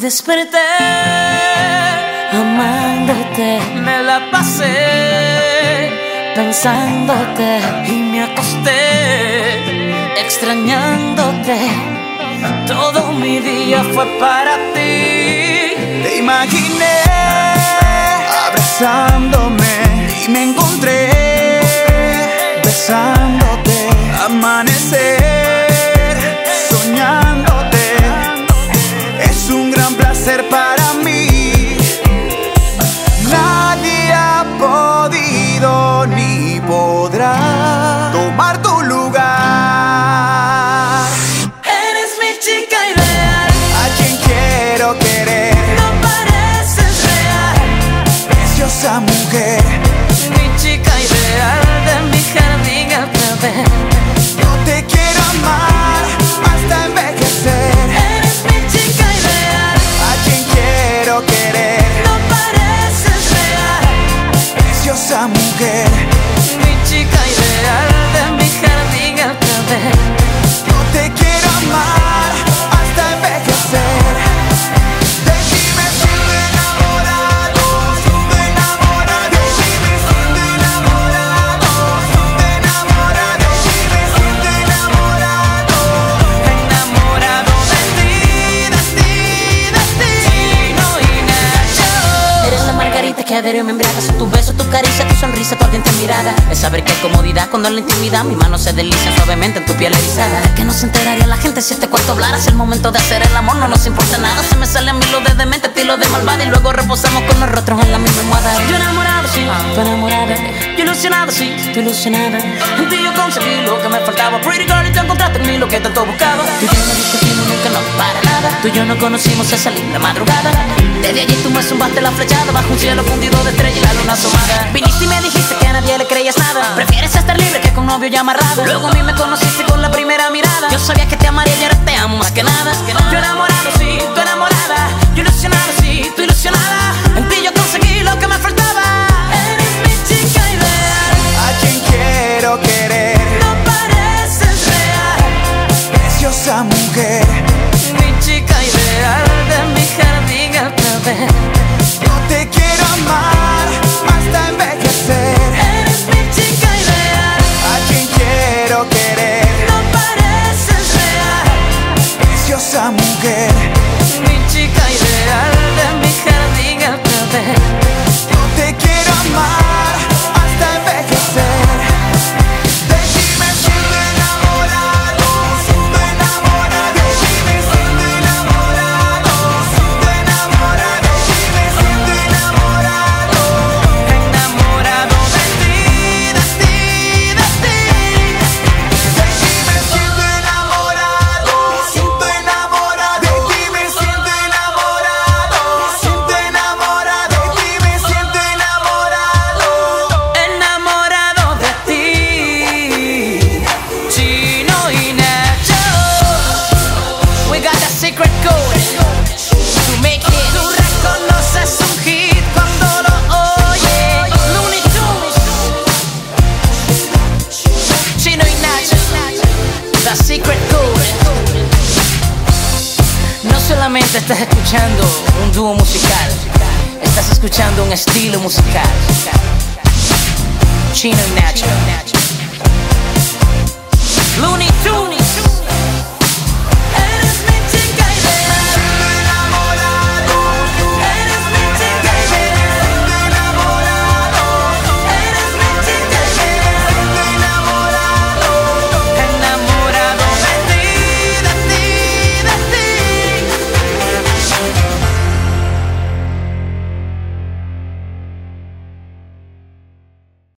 desperté amándote. Me la pasé pensándote y me acosté extrañándote. Todo mi día fue para ti. Te imaginé abrazándome y me encontré un gran mujer. Que adhiero y me embriaga. Son tu beso, tu caricia, tu sonrisa, tu ardiente mirada. Es saber que hay comodidad cuando en la intimidad mis manos se deslizan suavemente en tu piel erizada. ¿De qué no se enteraría la gente si este cuarto hablara? Si el momento de hacer el amor no nos importa nada. Me sale a mí lo de demente, estilo de malvada. Y luego reposamos con los rostros en la misma almohada. Yo enamorado, sí, tú enamorada. Yo ilusionado, sí, tú ilusionada. En ti yo conseguí lo que me faltaba. Pretty girl, y te encontraste en mí lo que tanto buscaba. Tú y yo no discutimos nunca, no para nada. Tú y yo no conocimos esa linda madrugada. Desde allí tú me zumbaste la flechada bajo un cielo fundido de estrella y la luna asomada. Viniste y me dijiste que a nadie le creías nada. Prefieres estar libre que con novio ya amarrado. Luego a mí me mujer. Mi chica ideal de mi jardín otra vez. Yo te quiero amar hasta envejecer. Eres mi chica ideal. A quien quiero querer, No pareces real. preciosa mujer. Secret code. No solamente estás escuchando un dúo musical, estás escuchando un estilo musical. Chino y Nacho. Looney Tunes.